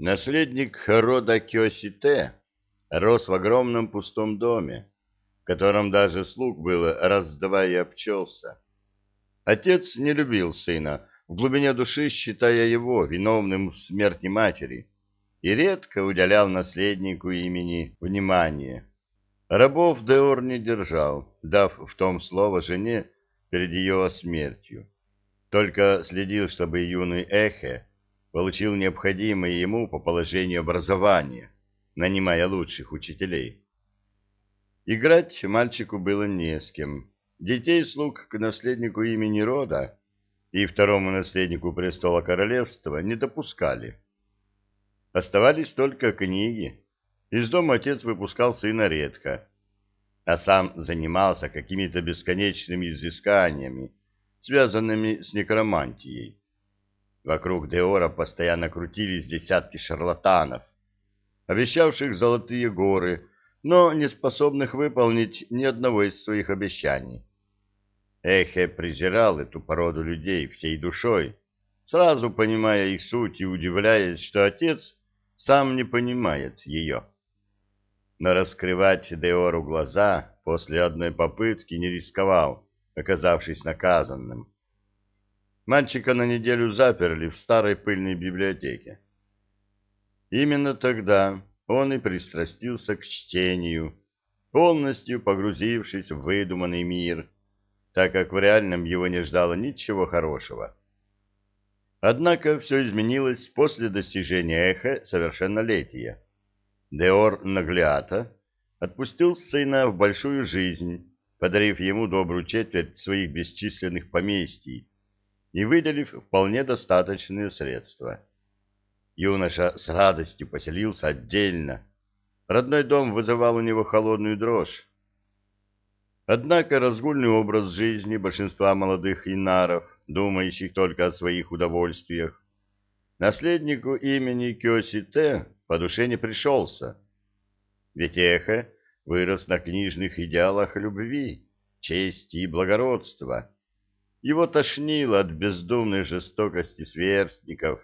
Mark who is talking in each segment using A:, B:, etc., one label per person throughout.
A: Наследник рода Кёсите рос в огромном пустом доме, в котором даже слуг было раз-два и обчелся. Отец не любил сына, в глубине души считая его виновным в смерти матери, и редко уделял наследнику имени внимание. Рабов Деор не держал, дав в том слово жене перед ее смертью. Только следил, чтобы юный Эхе получил необходимое ему по положению образования, нанимая лучших учителей. Играть мальчику было не с кем. Детей слуг к наследнику имени рода и второму наследнику престола королевства не допускали. Оставались только книги. Из дома отец выпускал сына редко, а сам занимался какими-то бесконечными изысканиями, связанными с некромантией. Вокруг Деора постоянно крутились десятки шарлатанов, обещавших золотые горы, но не способных выполнить ни одного из своих обещаний. Эхе презирал эту породу людей всей душой, сразу понимая их суть и удивляясь, что отец сам не понимает ее. Но раскрывать Деору глаза после одной попытки не рисковал, оказавшись наказанным. Мальчика на неделю заперли в старой пыльной библиотеке. Именно тогда он и пристрастился к чтению, полностью погрузившись в выдуманный мир, так как в реальном его не ждало ничего хорошего. Однако все изменилось после достижения Эхо совершеннолетия. Деор Наглиата отпустил сына в большую жизнь, подарив ему добрую четверть своих бесчисленных поместий, и выделив вполне достаточные средства. Юноша с радостью поселился отдельно. Родной дом вызывал у него холодную дрожь. Однако разгульный образ жизни большинства молодых инаров, думающих только о своих удовольствиях, наследнику имени Кёсите по душе не пришелся. Ведь эхо вырос на книжных идеалах любви, чести и благородства, его тошнило от бездумной жестокости сверстников,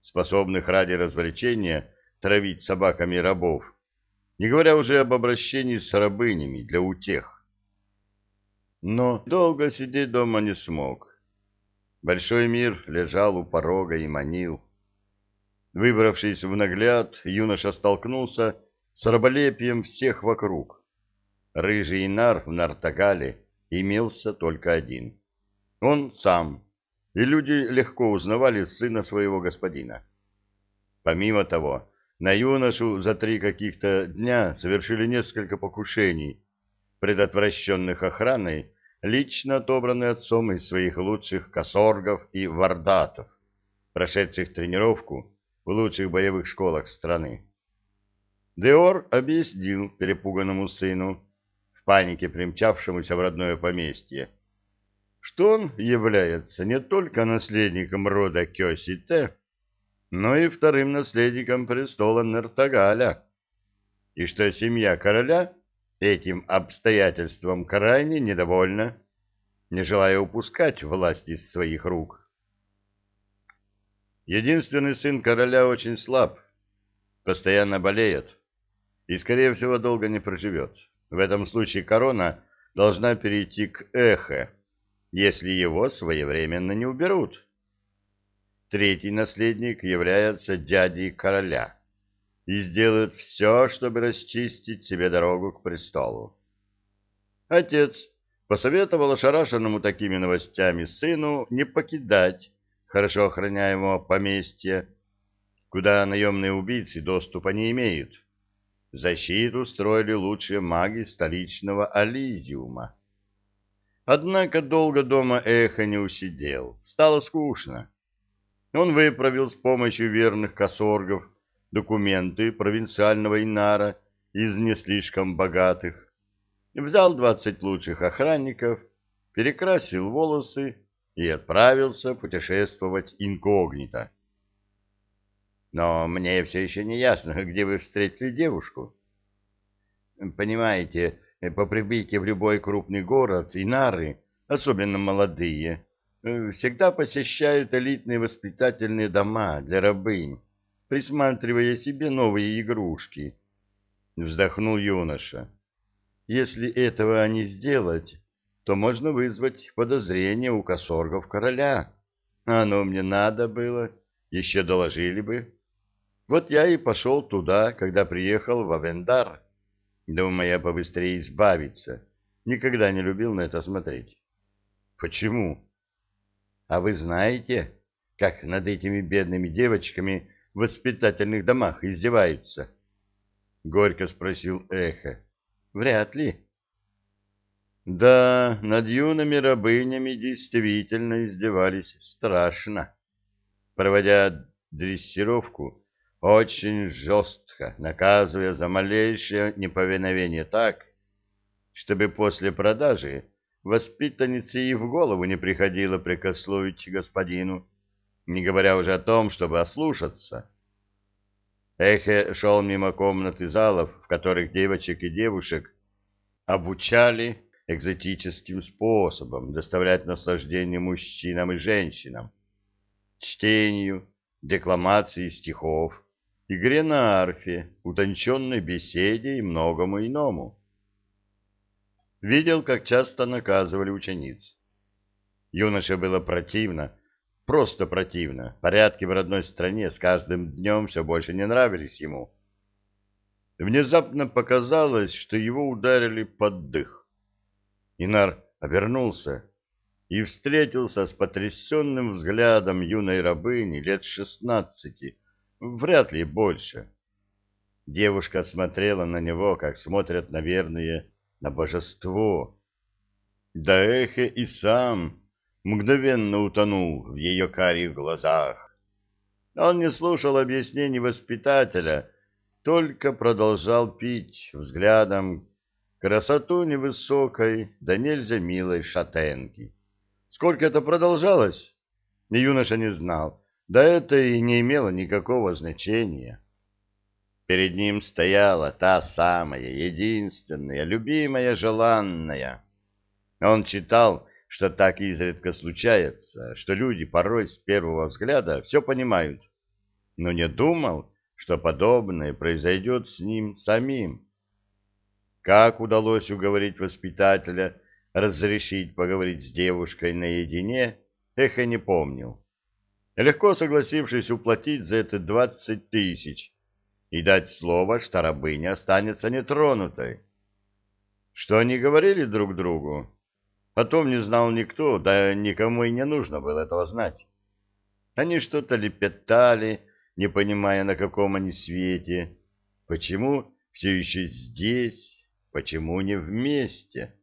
A: способных ради развлечения травить собаками рабов, не говоря уже об обращении с рабынями для утех. Но долго сидеть дома не смог. Большой мир лежал у порога и манил. Выбравшись в нагляд, юноша столкнулся с раболепием всех вокруг. Рыжий нар в Нартагале имелся только один — он сам, и люди легко узнавали сына своего господина. Помимо того, на юношу за три каких-то дня совершили несколько покушений, предотвращенных охраной, лично отобранной отцом из своих лучших косоргов и вардатов, прошедших тренировку в лучших боевых школах страны. Деор объяснил перепуганному сыну, в панике примчавшемуся в родное поместье, что он является не только наследником рода Кёсите, но и вторым наследником престола Нертагаля, и что семья короля этим обстоятельством крайне недовольна, не желая упускать власть из своих рук. Единственный сын короля очень слаб, постоянно болеет и, скорее всего, долго не проживет. В этом случае корона должна перейти к Эхе, если его своевременно не уберут. Третий наследник является дядей короля и сделает все, чтобы расчистить себе дорогу к престолу. Отец посоветовал ошарашенному такими новостями сыну не покидать хорошо охраняемого поместья, куда наемные убийцы доступа не имеют. Защиту строили лучшие маги столичного Ализиума. Однако долго дома эхо не усидел. Стало скучно. Он выправил с помощью верных косоргов документы провинциального Инара из не слишком богатых, взял двадцать лучших охранников, перекрасил волосы и отправился путешествовать инкогнито. Но мне все еще не ясно, где вы встретили девушку. Понимаете, по прибытии в любой крупный город инары, особенно молодые, э, всегда посещают элитные воспитательные дома для рабынь, присматривая себе новые игрушки. Вздохнул юноша. Если этого не сделать, то можно вызвать подозрение у косоргов короля. А оно мне надо было, еще доложили бы. Вот я и пошел туда, когда приехал в Авендар. Думая побыстрее избавиться. Никогда не любил на это смотреть. Почему? А вы знаете, как над этими бедными девочками в воспитательных домах издеваются? Горько спросил Эхо. Вряд ли. Да, над юными рабынями действительно издевались страшно. Проводя дрессировку, очень жестко, наказывая за малейшее неповиновение так, чтобы после продажи воспитаннице и в голову не приходило прикословить господину, не говоря уже о том, чтобы ослушаться. Эхе шел мимо комнат и залов, в которых девочек и девушек обучали экзотическим способом доставлять наслаждение мужчинам и женщинам, чтению, декламации стихов, игре на арфе, утонченной беседе и многому иному. Видел, как часто наказывали учениц. Юноше было противно, просто противно. Порядки в родной стране с каждым днем все больше не нравились ему. Внезапно показалось, что его ударили под дых. Инар обернулся и встретился с потрясенным взглядом юной рабыни лет шестнадцати, вряд ли больше. Девушка смотрела на него, как смотрят, наверное, на божество. Да эхе и сам мгновенно утонул в ее карих глазах. Он не слушал объяснений воспитателя, только продолжал пить взглядом красоту невысокой, да нельзя милой шатенки. Сколько это продолжалось, юноша не знал, да это и не имело никакого значения. Перед ним стояла та самая, единственная, любимая, желанная. Он читал, что так изредка случается, что люди порой с первого взгляда все понимают, но не думал, что подобное произойдет с ним самим. Как удалось уговорить воспитателя разрешить поговорить с девушкой наедине, Эхо не помнил. Легко согласившись уплатить за это двадцать тысяч и дать слово, что рабыня останется нетронутой. Что они говорили друг другу, о том не знал никто, да никому и не нужно было этого знать. Они что-то лепетали, не понимая, на каком они свете, почему все еще здесь, Почему не вместе?